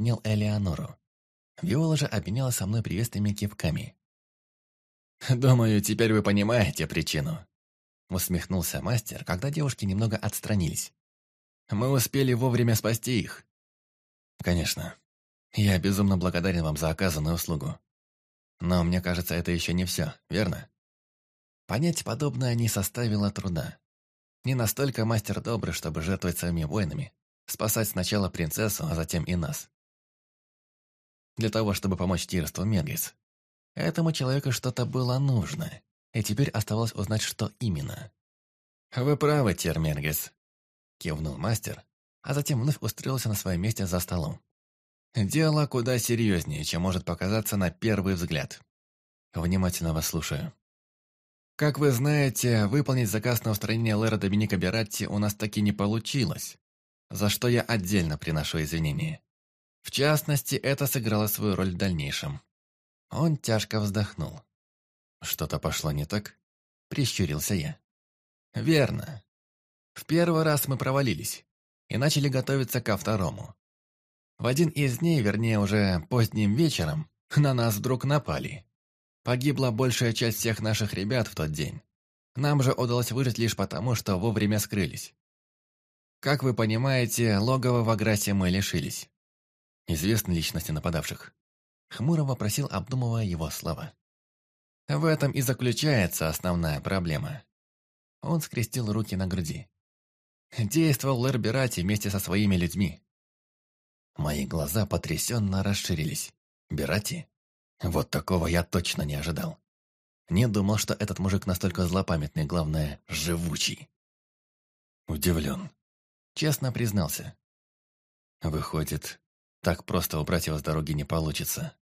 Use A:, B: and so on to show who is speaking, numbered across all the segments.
A: обнял Элеонору. Виола же обменялась со мной приветственными кивками. «Думаю, теперь вы понимаете причину», — усмехнулся мастер, когда девушки немного отстранились. «Мы успели вовремя спасти их». «Конечно. Я безумно благодарен вам за оказанную услугу. Но мне кажется, это еще не все, верно?» Понять подобное не составило труда. Не настолько мастер добрый, чтобы жертвовать своими воинами, спасать сначала принцессу, а затем и нас. Для того, чтобы помочь Тирству Медгис. Этому человеку что-то было нужно, и теперь оставалось узнать, что именно. «Вы правы, Тир Медгис», — кивнул мастер, а затем вновь устроился на своем месте за столом. «Дело куда серьезнее, чем может показаться на первый взгляд. Внимательно вас слушаю». Как вы знаете, выполнить заказ на устранение Лера Доминика Бератти у нас таки не получилось, за что я отдельно приношу извинения. В частности, это сыграло свою роль в дальнейшем. Он тяжко вздохнул. Что-то пошло не так? Прищурился я. Верно. В первый раз мы провалились и начали готовиться ко второму. В один из дней, вернее уже поздним вечером, на нас вдруг напали. Погибла большая часть всех наших ребят в тот день. Нам же удалось выжить лишь потому, что вовремя скрылись. Как вы понимаете, логово в Аграсе мы лишились. Известны личности нападавших. Хмуро вопросил, обдумывая его слова. В этом и заключается основная проблема. Он скрестил руки на груди. Действовал Лэр Берати вместе со своими людьми. Мои глаза потрясенно расширились. Берати? Вот такого я точно не ожидал. Не думал, что этот мужик настолько злопамятный, главное, живучий. Удивлен. Честно признался. Выходит, так просто убрать его с дороги не получится.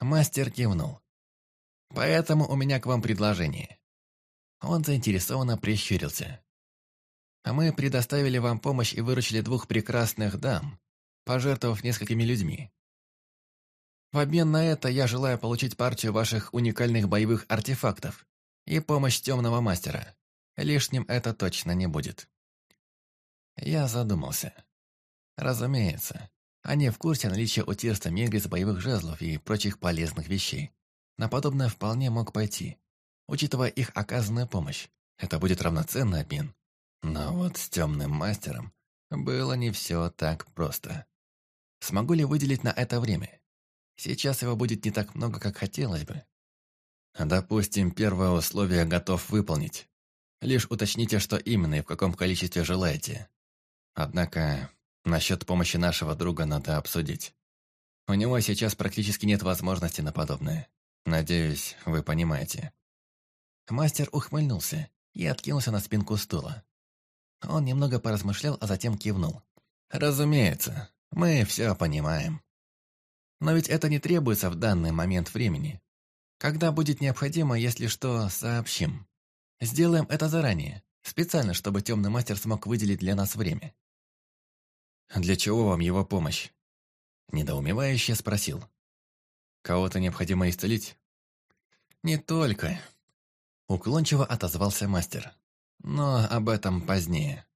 A: Мастер кивнул. Поэтому у меня к вам предложение. Он заинтересованно прищурился. Мы предоставили вам помощь и выручили двух прекрасных дам, пожертвовав несколькими людьми. В обмен на это я желаю получить партию ваших уникальных боевых артефактов и помощь темного мастера. Лишним это точно не будет. Я задумался. Разумеется, они в курсе наличия у Тирста Мегрис боевых жезлов и прочих полезных вещей. На подобное вполне мог пойти. Учитывая их оказанную помощь, это будет равноценный обмен. Но вот с темным мастером было не все так просто. Смогу ли выделить на это время? Сейчас его будет не так много, как хотелось бы. Допустим, первое условие готов выполнить. Лишь уточните, что именно и в каком количестве желаете. Однако, насчет помощи нашего друга надо обсудить. У него сейчас практически нет возможности на подобное. Надеюсь, вы понимаете. Мастер ухмыльнулся и откинулся на спинку стула. Он немного поразмышлял, а затем кивнул. «Разумеется, мы все понимаем. Но ведь это не требуется в данный момент времени. Когда будет необходимо, если что, сообщим. Сделаем это заранее, специально, чтобы темный мастер смог выделить для нас время. «Для чего вам его помощь?» Недоумевающе спросил. «Кого-то необходимо исцелить?» «Не только», — уклончиво отозвался мастер. «Но об этом позднее.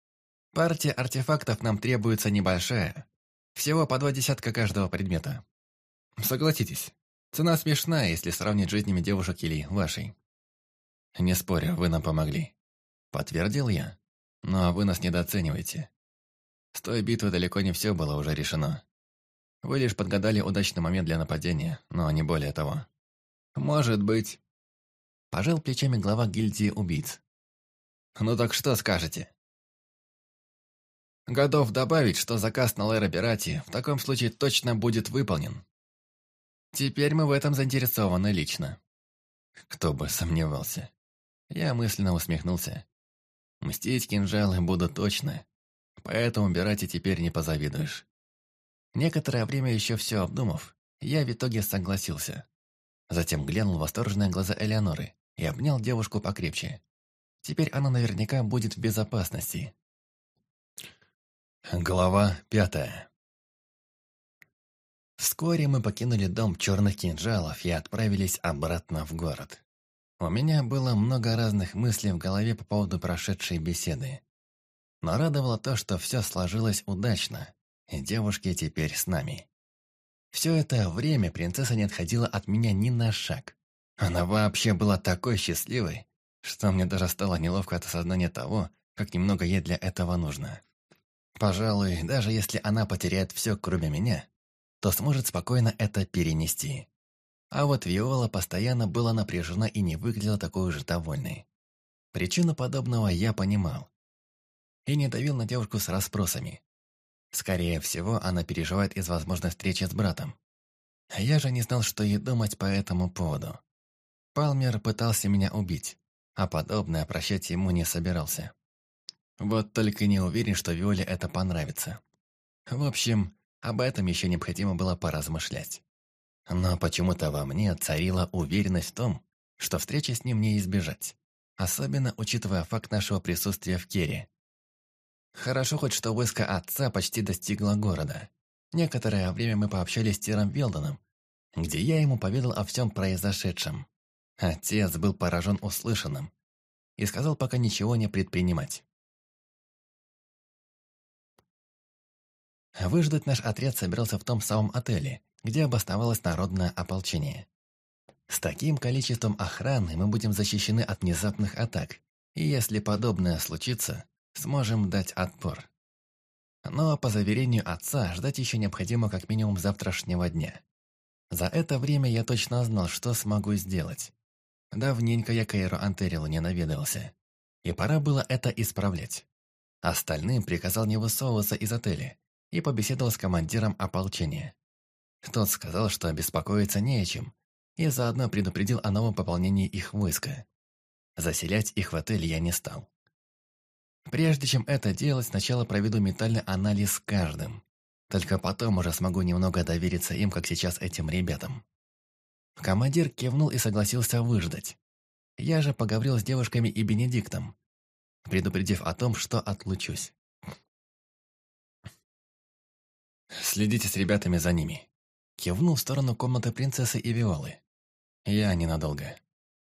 A: Партия артефактов нам требуется небольшая, всего по два десятка каждого предмета. Согласитесь, цена смешная, если сравнить жизнями девушек или вашей. Не спорю, вы нам помогли. Подтвердил я. Но вы нас недооцениваете. С той битвы далеко не все было уже решено. Вы лишь подгадали удачный момент для нападения, но не более того. Может быть. Пожал плечами глава гильдии убийц. Ну так что скажете? Готов добавить, что заказ на Лера Берати в таком случае точно будет выполнен. Теперь мы в этом заинтересованы лично. Кто бы сомневался. Я мысленно усмехнулся. Мстить кинжалы буду точно, поэтому убирать и теперь не позавидуешь. Некоторое время еще все обдумав, я в итоге согласился. Затем глянул в восторженные глаза Элеоноры и обнял девушку покрепче. Теперь она наверняка будет в безопасности. Глава пятая Вскоре мы покинули дом черных кинжалов и отправились обратно в город. У меня было много разных мыслей в голове по поводу прошедшей беседы. Но радовало то, что все сложилось удачно, и девушки теперь с нами. Все это время принцесса не отходила от меня ни на шаг. Она вообще была такой счастливой, что мне даже стало неловко от осознания того, как немного ей для этого нужно. Пожалуй, даже если она потеряет все, кроме меня, то сможет спокойно это перенести. А вот Виола постоянно была напряжена и не выглядела такой уж довольной. Причину подобного я понимал. И не давил на девушку с расспросами. Скорее всего, она переживает из возможной встречи с братом. Я же не знал, что ей думать по этому поводу. Палмер пытался меня убить, а подобное прощать ему не собирался. Вот только не уверен, что Виоле это понравится. В общем, об этом еще необходимо было поразмышлять. Но почему-то во мне царила уверенность в том, что встречи с ним не избежать, особенно учитывая факт нашего присутствия в Кере. Хорошо хоть, что войско отца почти достигло города. Некоторое время мы пообщались с Тиром Велдоном, где я ему поведал о всем произошедшем. Отец был поражен услышанным и сказал пока ничего не предпринимать. Выждать наш отряд собирался в том самом отеле, где обосновалось народное ополчение. С таким количеством охраны мы будем защищены от внезапных атак, и если подобное случится, сможем дать отпор. Но, по заверению отца, ждать еще необходимо как минимум завтрашнего дня. За это время я точно знал, что смогу сделать. Давненько я к Эйру Антерилу не наведался. И пора было это исправлять. Остальным приказал не высовываться из отеля и побеседовал с командиром ополчения. Тот сказал, что беспокоиться не о чем, и заодно предупредил о новом пополнении их войска. Заселять их в отель я не стал. Прежде чем это делать, сначала проведу ментальный анализ с каждым. Только потом уже смогу немного довериться им, как сейчас этим ребятам. Командир кивнул и согласился выждать. Я же поговорил с девушками и Бенедиктом, предупредив о том, что отлучусь. «Следите с ребятами за ними», — кивнул в сторону комнаты принцессы и Виолы. «Я ненадолго.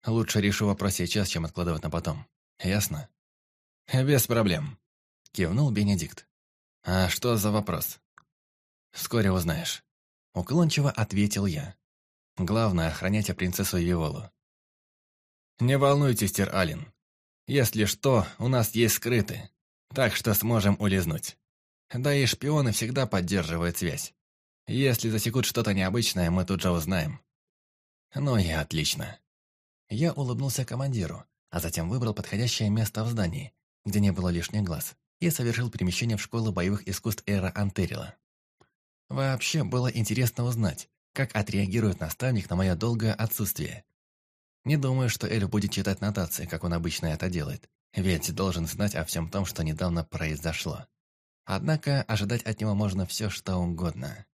A: Лучше решу вопрос сейчас, чем откладывать на потом. Ясно?» «Без проблем», — кивнул Бенедикт. «А что за вопрос?» «Вскоре узнаешь», — уклончиво ответил я. «Главное — охранять принцессу Виолу». «Не волнуйтесь, Тир Алин. Если что, у нас есть скрыты, так что сможем улизнуть. Да и шпионы всегда поддерживают связь. Если засекут что-то необычное, мы тут же узнаем». «Ну и отлично». Я улыбнулся командиру, а затем выбрал подходящее место в здании, где не было лишних глаз, и совершил перемещение в школу боевых искусств Эра Антерила. Вообще было интересно узнать, как отреагирует наставник на мое долгое отсутствие. Не думаю, что Эль будет читать нотации, как он обычно это делает, ведь должен знать о всем том, что недавно произошло. Однако ожидать от него можно все, что угодно.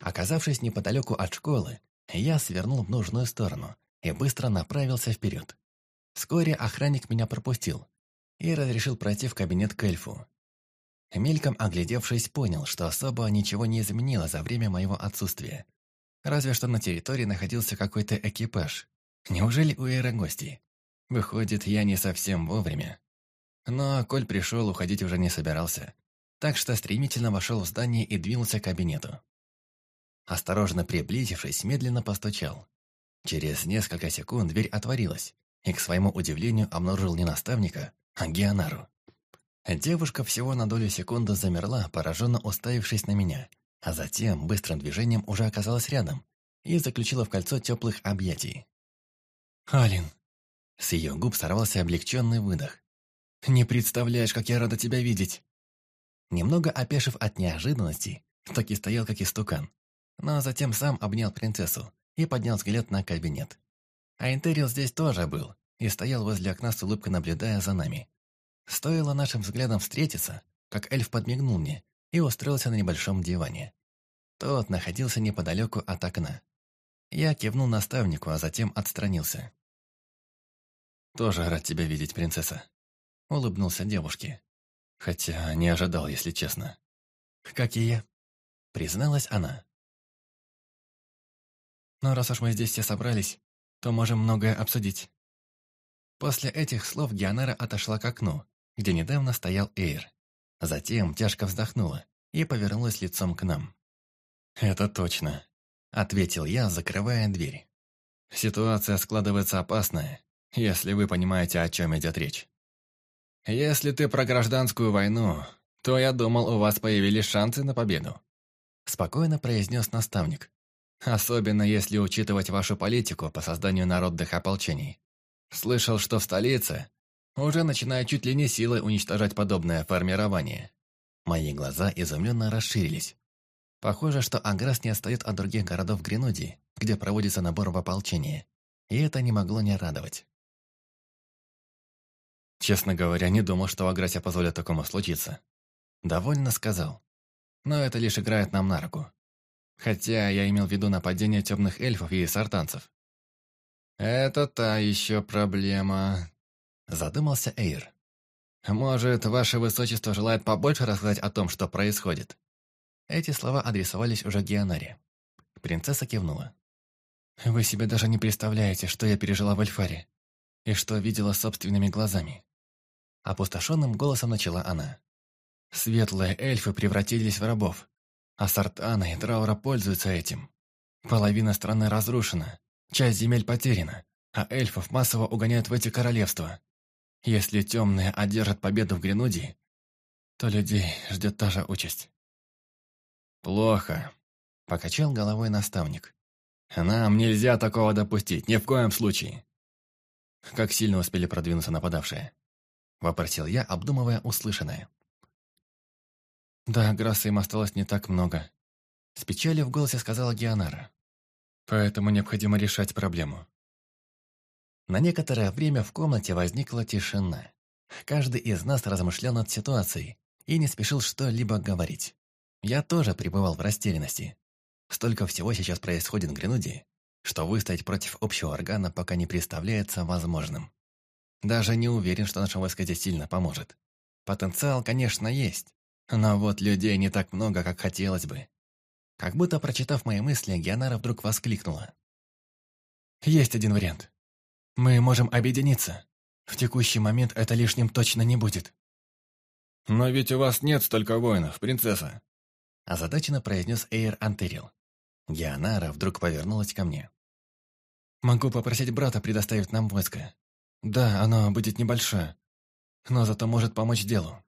A: Оказавшись неподалеку от школы, я свернул в нужную сторону и быстро направился вперед. Вскоре охранник меня пропустил, и разрешил пройти в кабинет к эльфу. Мельком оглядевшись, понял, что особо ничего не изменило за время моего отсутствия. Разве что на территории находился какой-то экипаж. Неужели у Эра гости? Выходит, я не совсем вовремя. Но Коль пришел, уходить уже не собирался. Так что стремительно вошел в здание и двинулся к кабинету. Осторожно приблизившись, медленно постучал. Через несколько секунд дверь отворилась, и, к своему удивлению, обнаружил не наставника, Геонару. Девушка всего на долю секунды замерла, пораженно уставившись на меня, а затем быстрым движением уже оказалась рядом и заключила в кольцо теплых объятий. «Алин!» С ее губ сорвался облегченный выдох. «Не представляешь, как я рада тебя видеть!» Немного опешив от неожиданности, так и стоял как истукан, но затем сам обнял принцессу и поднял взгляд на кабинет. А Интерил здесь тоже был, и стоял возле окна с улыбкой, наблюдая за нами. Стоило нашим взглядом встретиться, как эльф подмигнул мне и устроился на небольшом диване. Тот находился неподалеку от окна. Я кивнул наставнику, а затем отстранился. «Тоже рад тебя видеть, принцесса», — улыбнулся девушке. Хотя не ожидал, если честно. «Как и я», — призналась она. «Но раз уж мы здесь все собрались, то можем многое обсудить». После этих слов Геонара отошла к окну, где недавно стоял Эйр. Затем тяжко вздохнула и повернулась лицом к нам. «Это точно», — ответил я, закрывая дверь. «Ситуация складывается опасная, если вы понимаете, о чем идет речь. Если ты про гражданскую войну, то я думал, у вас появились шансы на победу», — спокойно произнес наставник. «Особенно если учитывать вашу политику по созданию народных ополчений. Слышал, что в столице уже начинают чуть ли не силой уничтожать подобное формирование». Мои глаза изумленно расширились. Похоже, что Аграс не отстает от других городов Гренудии, где проводится набор в ополчение. И это не могло не радовать. Честно говоря, не думал, что в Аграсе позволят такому случиться. Довольно сказал. Но это лишь играет нам на руку. Хотя я имел в виду нападение темных эльфов и сартанцев. «Это та еще проблема», — задумался Эйр. «Может, ваше высочество желает побольше рассказать о том, что происходит?» Эти слова адресовались уже Геонаре. Принцесса кивнула. «Вы себе даже не представляете, что я пережила в Эльфаре, и что видела собственными глазами». Опустошенным голосом начала она. «Светлые эльфы превратились в рабов, а Сартана и Траура пользуются этим. Половина страны разрушена, часть земель потеряна, а эльфов массово угоняют в эти королевства. Если темные одержат победу в Гренудии, то людей ждет та же участь. «Плохо», — покачал головой наставник. «Нам нельзя такого допустить, ни в коем случае». «Как сильно успели продвинуться нападавшие?» — вопросил я, обдумывая услышанное. «Да, Грасса им осталось не так много», — с печалью в голосе сказала Геонара. «Поэтому необходимо решать проблему. На некоторое время в комнате возникла тишина. Каждый из нас размышлял над ситуацией и не спешил что-либо говорить. Я тоже пребывал в растерянности. Столько всего сейчас происходит в Гренуде, что выстоять против общего органа пока не представляется возможным. Даже не уверен, что наша войска здесь сильно поможет. Потенциал, конечно, есть, но вот людей не так много, как хотелось бы. Как будто прочитав мои мысли, Геонара вдруг воскликнула. «Есть один вариант. Мы можем объединиться. В текущий момент это лишним точно не будет.
B: «Но ведь у вас нет столько воинов, принцесса!»
A: Озадаченно произнес Эйр Антерил. Геонара вдруг повернулась ко мне. «Могу попросить брата предоставить нам войско. Да, оно будет небольшое, но зато может помочь делу».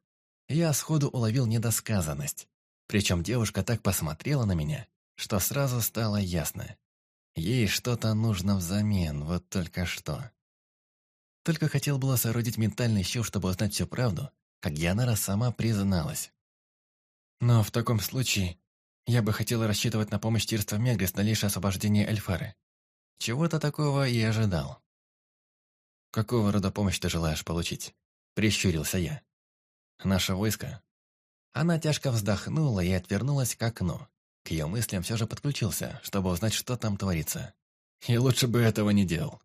A: Я сходу уловил недосказанность. Причем девушка так посмотрела на меня, что сразу стало ясно. Ей что-то нужно взамен, вот только что. Только хотел было соорудить ментальный щит, чтобы узнать всю правду, как Янара сама призналась. Но в таком случае я бы хотела рассчитывать на помощь Тирства Мегрис на лишь освобождение Эльфары. Чего-то такого и ожидал. «Какого рода помощь ты желаешь получить?» Прищурился я. «Наше войско?» Она тяжко вздохнула и отвернулась к окну. К ее мыслям все же подключился, чтобы узнать, что там творится. И лучше бы этого не делал.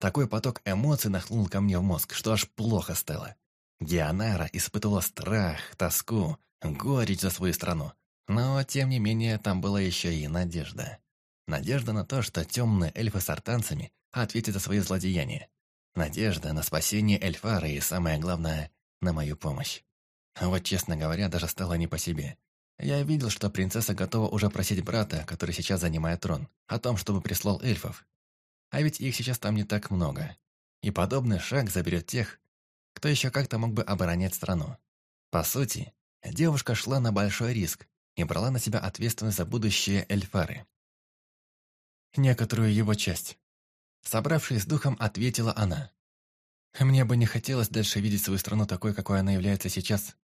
A: Такой поток эмоций нахлынул ко мне в мозг, что аж плохо стало. Дианара испытывала страх, тоску, горечь за свою страну. Но, тем не менее, там была еще и надежда. Надежда на то, что темные эльфы с артанцами ответят за свои злодеяния. Надежда на спасение Эльфара и, самое главное, на мою помощь. Вот, честно говоря, даже стало не по себе. Я видел, что принцесса готова уже просить брата, который сейчас занимает трон, о том, чтобы прислал эльфов. А ведь их сейчас там не так много. И подобный шаг заберет тех, кто еще как-то мог бы оборонять страну. По сути, девушка шла на большой риск и брала на себя ответственность за будущее Эльфары. Некоторую его часть. Собравшись с духом, ответила она. «Мне бы не хотелось дальше видеть свою страну такой, какой она является сейчас,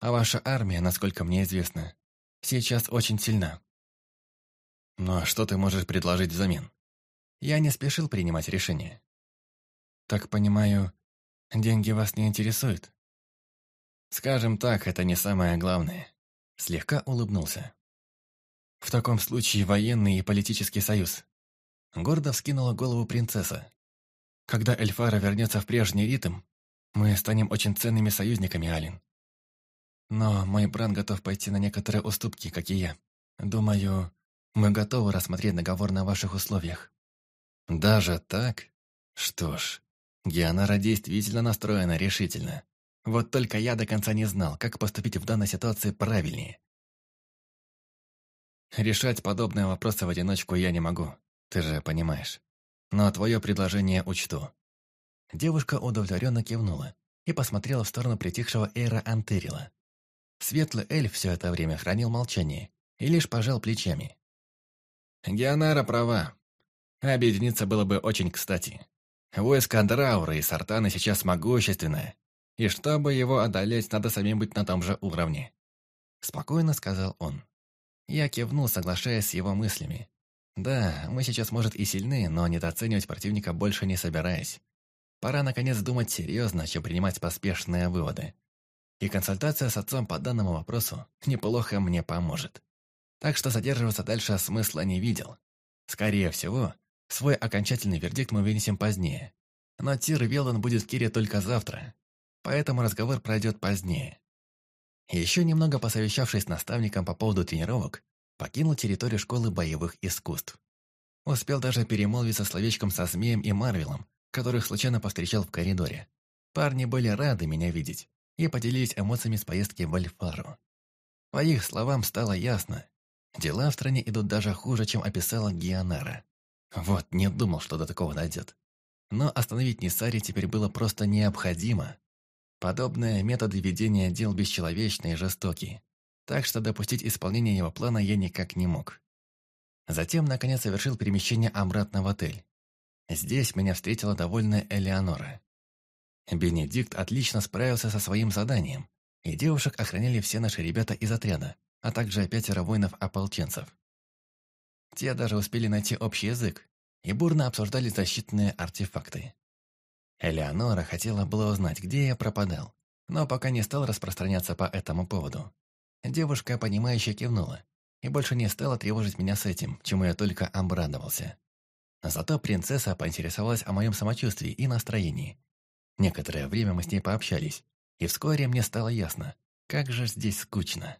A: а ваша армия, насколько мне известно, сейчас очень сильна. Но ну, а что ты можешь предложить взамен? Я не спешил принимать решение. Так понимаю, деньги вас не интересуют? Скажем так, это не самое главное. Слегка улыбнулся. В таком случае военный и политический союз. Гордо вскинула голову принцесса. Когда Эльфара вернется в прежний ритм, мы станем очень ценными союзниками, Алин. Но мой брат готов пойти на некоторые уступки, как и я. Думаю, мы готовы рассмотреть договор на ваших условиях». «Даже так? Что ж, Геонара действительно настроена решительно. Вот только я до конца не знал, как поступить в данной ситуации правильнее. Решать подобные вопросы в одиночку я не могу, ты же понимаешь. Но твое предложение учту». Девушка удовлетворенно кивнула и посмотрела в сторону притихшего Эйра Антерила. Светлый эльф все это время хранил молчание и лишь пожал плечами. Геонара права. Объединиться было бы очень кстати. Войско Драура и Сартана сейчас могущественное, и чтобы его одолеть, надо самим быть на том же уровне. Спокойно сказал он. Я кивнул, соглашаясь с его мыслями. Да, мы сейчас, может, и сильны, но недооценивать противника больше не собираясь. Пора, наконец, думать серьезно, чем принимать поспешные выводы. И консультация с отцом по данному вопросу неплохо мне поможет. Так что задерживаться дальше смысла не видел. Скорее всего, свой окончательный вердикт мы вынесем позднее. Но Тир Веллан будет в Кире только завтра, поэтому разговор пройдет позднее. Еще немного посовещавшись с наставником по поводу тренировок, покинул территорию школы боевых искусств. Успел даже перемолвиться словечком со Змеем и Марвелом, которых случайно повстречал в коридоре. Парни были рады меня видеть и поделились эмоциями с поездки в Альфару. По их словам стало ясно, дела в стране идут даже хуже, чем описала Гионара. Вот, не думал, что до такого дойдет. Но остановить Нисари теперь было просто необходимо. Подобные методы ведения дел бесчеловечны и жестоки, так что допустить исполнение его плана я никак не мог. Затем, наконец, совершил перемещение обратно в отель. Здесь меня встретила довольная Элеонора. Бенедикт отлично справился со своим заданием, и девушек охраняли все наши ребята из отряда, а также пятеро воинов-ополченцев. Те даже успели найти общий язык и бурно обсуждали защитные артефакты. Элеонора хотела было узнать, где я пропадал, но пока не стал распространяться по этому поводу. Девушка, понимающе кивнула, и больше не стала тревожить меня с этим, чему я только обрадовался. Зато принцесса поинтересовалась о моем самочувствии и настроении. Некоторое время мы с ней пообщались, и вскоре мне стало ясно, как же здесь скучно.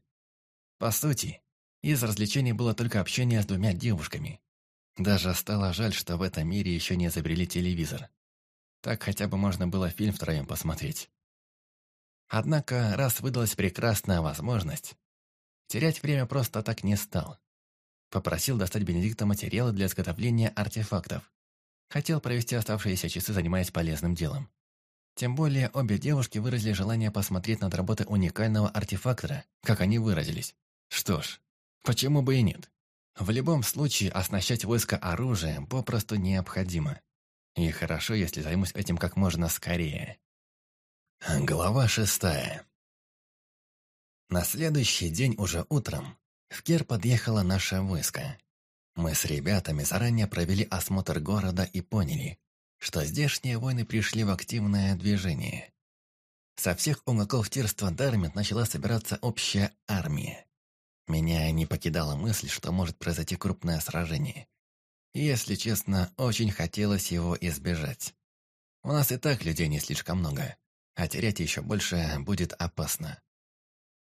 A: По сути, из развлечений было только общение с двумя девушками. Даже стало жаль, что в этом мире еще не изобрели телевизор. Так хотя бы можно было фильм втроем посмотреть. Однако, раз выдалась прекрасная возможность, терять время просто так не стал. Попросил достать Бенедикта материалы для изготовления артефактов. Хотел провести оставшиеся часы, занимаясь полезным делом. Тем более, обе девушки выразили желание посмотреть над работой уникального артефактора, как они выразились. Что ж, почему бы и нет? В любом случае, оснащать войско оружием попросту необходимо. И хорошо, если займусь этим как можно скорее. Глава шестая. На следующий день уже утром в Кер подъехало наше войско. Мы с ребятами заранее провели осмотр города и поняли, что здешние войны пришли в активное движение. Со всех уголков Тирства Дармит начала собираться общая армия. Меня не покидала мысль, что может произойти крупное сражение. Если честно, очень хотелось его избежать. У нас и так людей не слишком много, а терять еще больше будет опасно.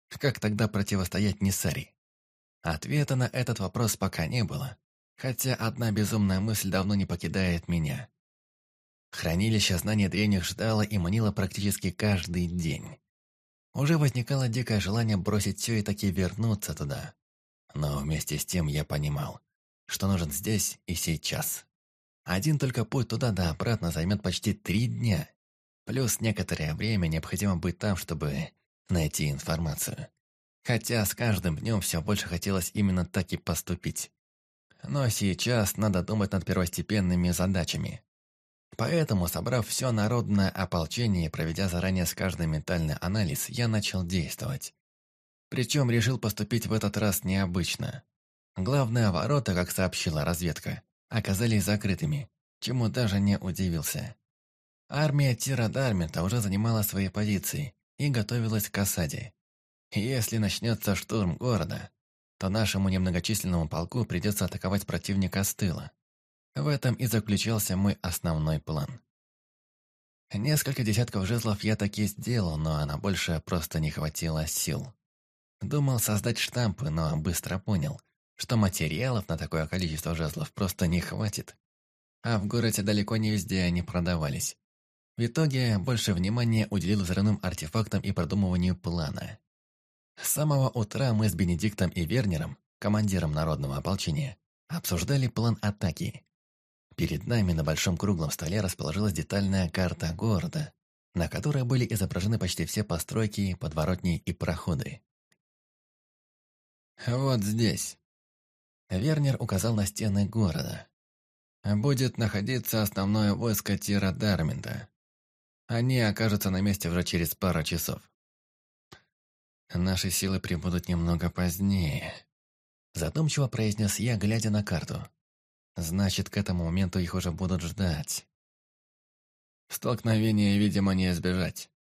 A: Как тогда противостоять Нисари? Ответа на этот вопрос пока не было, хотя одна безумная мысль давно не покидает меня. Хранилище знаний древних ждало и манило практически каждый день. Уже возникало дикое желание бросить все и таки вернуться туда. Но вместе с тем я понимал, что нужен здесь и сейчас. Один только путь туда да обратно займет почти три дня. Плюс некоторое время необходимо быть там, чтобы найти информацию. Хотя с каждым днем все больше хотелось именно так и поступить. Но сейчас надо думать над первостепенными задачами. Поэтому, собрав все народное ополчение и проведя заранее с каждым ментальный анализ, я начал действовать. Причем решил поступить в этот раз необычно. Главные ворота, как сообщила разведка, оказались закрытыми, чему даже не удивился. Армия Тира Дармента уже занимала свои позиции и готовилась к осаде. Если начнется штурм города, то нашему немногочисленному полку придется атаковать противника с тыла. В этом и заключался мой основной план. Несколько десятков жезлов я таки сделал, но на больше просто не хватило сил. Думал создать штампы, но быстро понял – что материалов на такое количество жезлов просто не хватит. А в городе далеко не везде они продавались. В итоге больше внимания уделил взрывным артефактам и продумыванию плана. С самого утра мы с Бенедиктом и Вернером, командиром народного ополчения, обсуждали план атаки. Перед нами на большом круглом столе расположилась детальная карта города, на которой были изображены почти все постройки, подворотни и проходы. «Вот здесь», — Вернер указал на стены города, — «будет находиться основное войско Тира Дарминта. Они окажутся на месте уже через пару часов. Наши силы прибудут немного позднее», — задумчиво произнес я, глядя на карту. «Значит, к этому моменту их уже будут ждать». Столкновения, видимо, не избежать.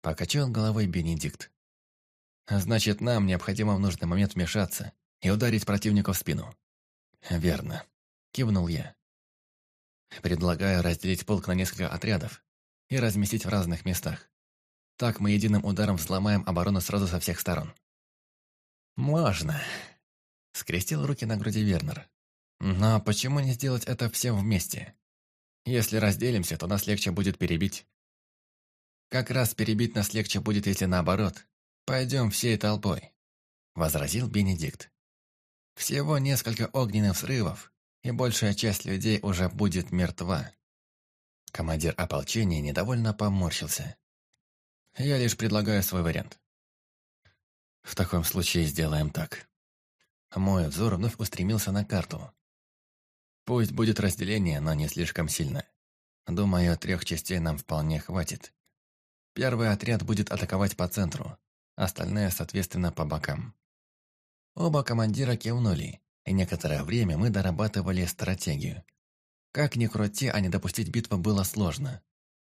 A: Покачал головой Бенедикт. Значит, нам необходимо в нужный момент вмешаться и ударить противника в спину. Верно. Кивнул я. Предлагаю разделить полк на несколько отрядов и разместить в разных местах. Так мы единым ударом взломаем оборону сразу со всех сторон. Можно. Скрестил руки на груди Вернер. Но почему не сделать это всем вместе? Если разделимся, то нас легче будет перебить. Как раз перебить нас легче будет, если наоборот. Пойдем всей толпой», — возразил Бенедикт. «Всего несколько огненных взрывов, и большая часть людей уже будет мертва». Командир ополчения недовольно поморщился. «Я лишь предлагаю свой вариант». «В таком случае сделаем так». Мой взор вновь устремился на карту, Пусть будет разделение, но не слишком сильно. Думаю, трех частей нам вполне хватит. Первый отряд будет атаковать по центру, остальные, соответственно, по бокам. Оба командира кивнули, и некоторое время мы дорабатывали стратегию. Как ни крути, а не допустить битвы было сложно.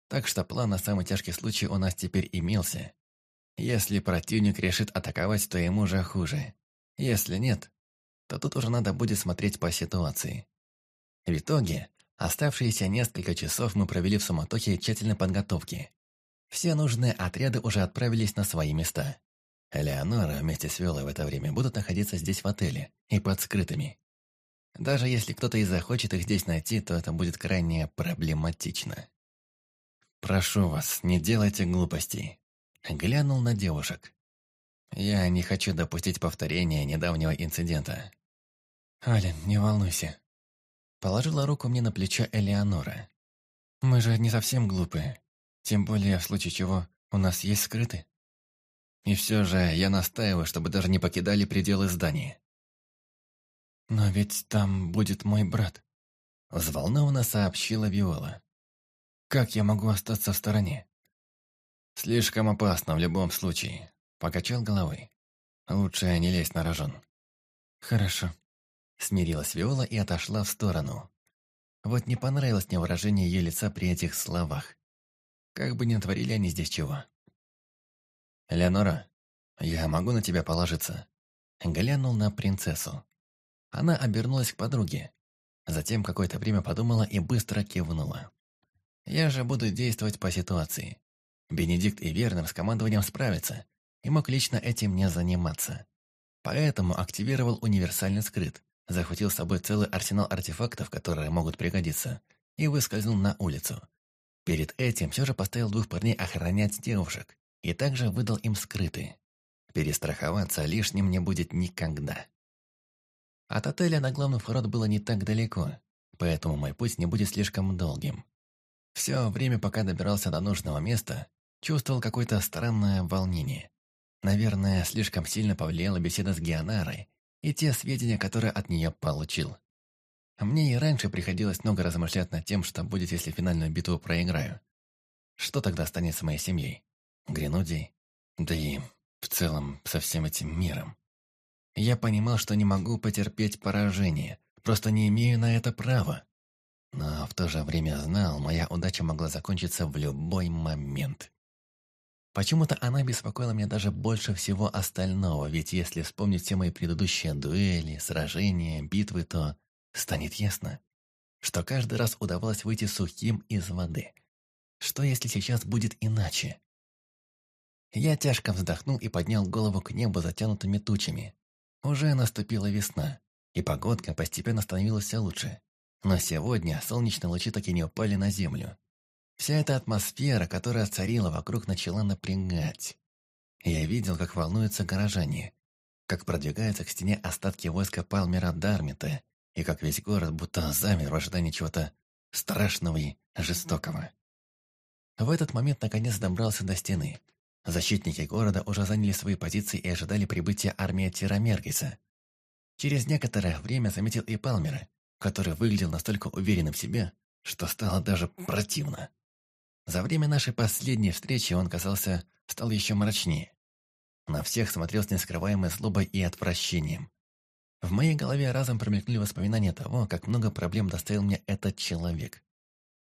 A: Так что план на самый тяжкий случай у нас теперь имелся. Если противник решит атаковать, то ему же хуже. Если нет, то тут уже надо будет смотреть по ситуации. В итоге, оставшиеся несколько часов мы провели в суматохе тщательной подготовки. Все нужные отряды уже отправились на свои места. Элеонора вместе с Виолой в это время будут находиться здесь в отеле и под скрытыми. Даже если кто-то и захочет их здесь найти, то это будет крайне проблематично. «Прошу вас, не делайте глупостей», — глянул на девушек. «Я не хочу допустить повторения недавнего инцидента». «Ален, не волнуйся», Положила руку мне на плечо Элеонора. «Мы же не совсем глупые. Тем более, в случае чего, у нас есть скрыты. И все же я настаиваю, чтобы даже не покидали пределы здания». «Но ведь там будет мой брат», — взволнованно сообщила Виола. «Как я могу остаться в стороне?» «Слишком опасно в любом случае», — покачал головой. «Лучше не лезть на рожон». «Хорошо», Смирилась Виола и отошла в сторону. Вот не понравилось мне выражение ее лица при этих словах. Как бы ни натворили они здесь чего. «Леонора, я могу на тебя положиться?» Глянул на принцессу. Она обернулась к подруге. Затем какое-то время подумала и быстро кивнула. «Я же буду действовать по ситуации. Бенедикт и Вернер с командованием справятся, и мог лично этим не заниматься. Поэтому активировал универсальный скрыт, захватил с собой целый арсенал артефактов, которые могут пригодиться, и выскользнул на улицу. Перед этим все же поставил двух парней охранять девушек, и также выдал им скрытые. Перестраховаться лишним не будет никогда. От отеля на главный вход было не так далеко, поэтому мой путь не будет слишком долгим. Все время, пока добирался до нужного места, чувствовал какое-то странное волнение. Наверное, слишком сильно повлияла беседа с Геонарой, и те сведения, которые от нее получил. Мне и раньше приходилось много размышлять над тем, что будет, если финальную битву проиграю. Что тогда останется моей семьей? Гренудией? Да и в целом со всем этим миром. Я понимал, что не могу потерпеть поражение, просто не имею на это права. Но в то же время знал, моя удача могла закончиться в любой момент. Почему-то она беспокоила меня даже больше всего остального, ведь если вспомнить все мои предыдущие дуэли, сражения, битвы, то станет ясно, что каждый раз удавалось выйти сухим из воды. Что если сейчас будет иначе? Я тяжко вздохнул и поднял голову к небу затянутыми тучами. Уже наступила весна, и погодка постепенно становилась все лучше. Но сегодня солнечные лучи так и не упали на землю. Вся эта атмосфера, которая царила вокруг, начала напрягать. Я видел, как волнуются горожане. как продвигаются к стене остатки войска Палмера Дармита, и как весь город будто замер в ожидании чего-то страшного и жестокого. В этот момент наконец добрался до стены. Защитники города уже заняли свои позиции и ожидали прибытия армии Тирамергиса. Через некоторое время заметил и Палмера, который выглядел настолько уверенным в себе, что стало даже противно. За время нашей последней встречи он казался стал еще мрачнее. На всех смотрел с нескрываемой злобой и отвращением. В моей голове разом промелькнули воспоминания того, как много проблем доставил мне этот человек.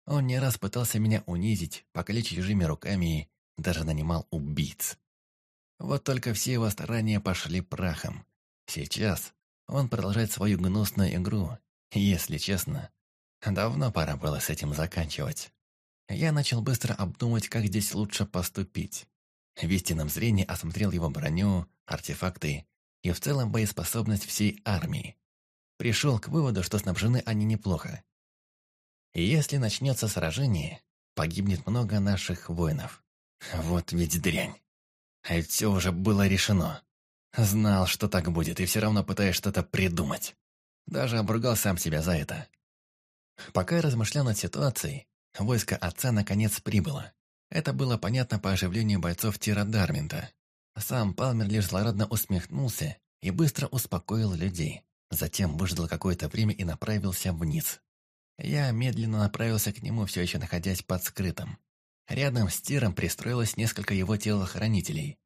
A: Он не раз пытался меня унизить, покалечить чужими руками и даже нанимал убийц. Вот только все его старания пошли прахом. Сейчас он продолжает свою гнусную игру, если честно. Давно пора было с этим заканчивать. Я начал быстро обдумывать, как здесь лучше поступить. В истинном зрении осмотрел его броню, артефакты и в целом боеспособность всей армии. Пришел к выводу, что снабжены они неплохо. И если начнется сражение, погибнет много наших воинов. Вот ведь дрянь. А ведь все уже было решено. Знал, что так будет, и все равно пытаюсь что-то придумать. Даже обругал сам себя за это. Пока я размышлял над ситуацией, войско отца наконец прибыло. Это было понятно по оживлению бойцов Тира Дарминта. Сам Палмер лишь злорадно усмехнулся и быстро успокоил людей. Затем выждал какое-то время и направился вниз. Я медленно направился к нему, все еще находясь под скрытым. Рядом с Тиром пристроилось несколько его телохранителей.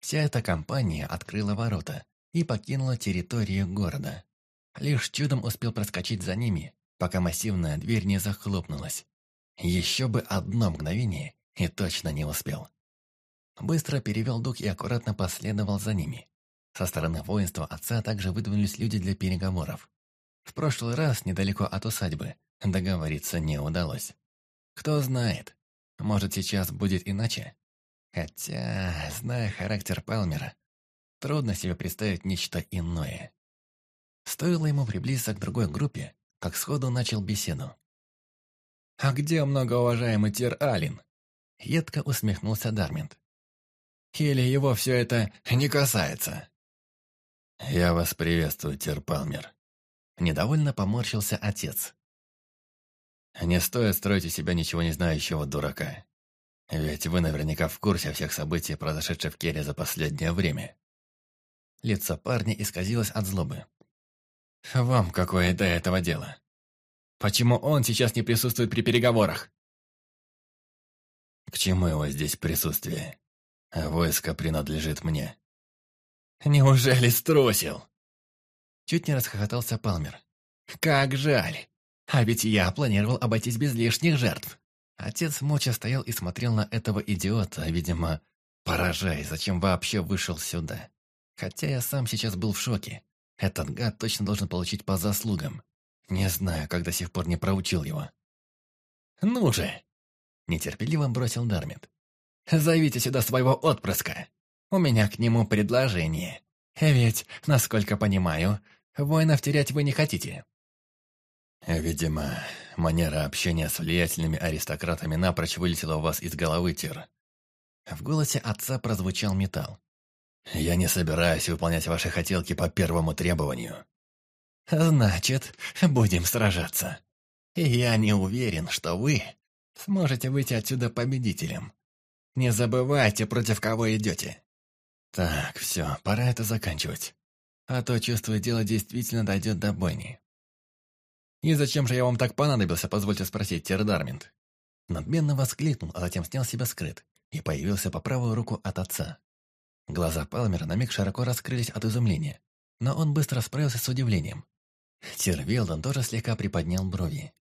A: Вся эта компания открыла ворота и покинула территорию города. Лишь чудом успел проскочить за ними, пока массивная дверь не захлопнулась. Еще бы одно мгновение, и точно не успел. Быстро перевел дух и аккуратно последовал за ними. Со стороны воинства отца также выдвинулись люди для переговоров. В прошлый раз, недалеко от усадьбы, договориться не удалось. Кто знает, может сейчас будет иначе? Хотя, зная характер Палмера, трудно себе представить нечто иное. Стоило ему приблизиться к другой группе, как сходу начал беседу. «А где многоуважаемый Тир Алин?» Едко усмехнулся Дармент. «Или его все это не касается?» «Я вас приветствую, Тир Палмер». Недовольно поморщился отец. «Не стоит строить из себя ничего не знающего дурака. Ведь вы наверняка в курсе всех событий, произошедших в Кере за последнее время». Лицо парня исказилось от злобы. Вам какое до этого дело? Почему он сейчас не присутствует при переговорах? К чему его здесь присутствие? Войско принадлежит мне. Неужели струсил? Чуть не расхохотался Палмер. Как жаль. А ведь я планировал обойтись без лишних жертв. Отец молча стоял и смотрел на этого идиота, видимо, поражаясь, зачем вообще вышел сюда. Хотя я сам сейчас был в шоке. Этот гад точно должен получить по заслугам. Не знаю, как до сих пор не проучил его. «Ну же!» – нетерпеливо бросил Дармит. «Зовите сюда своего отпрыска. У меня к нему предложение. Ведь, насколько понимаю, воинов терять вы не хотите». «Видимо, манера общения с влиятельными аристократами напрочь вылетела у вас из головы, Тир». В голосе отца прозвучал металл. Я не собираюсь выполнять ваши хотелки по первому требованию. Значит, будем сражаться. Я не уверен, что вы сможете выйти отсюда победителем. Не забывайте, против кого идете. Так, все, пора это заканчивать. А то, чувствую, дело действительно дойдет до бойни. И зачем же я вам так понадобился, позвольте спросить, Тердармент? Надменно воскликнул, а затем снял себя скрыт и появился по правую руку от отца. Глаза Палмера на миг широко раскрылись от изумления, но он быстро справился с удивлением. Тир Вилдон тоже слегка приподнял брови.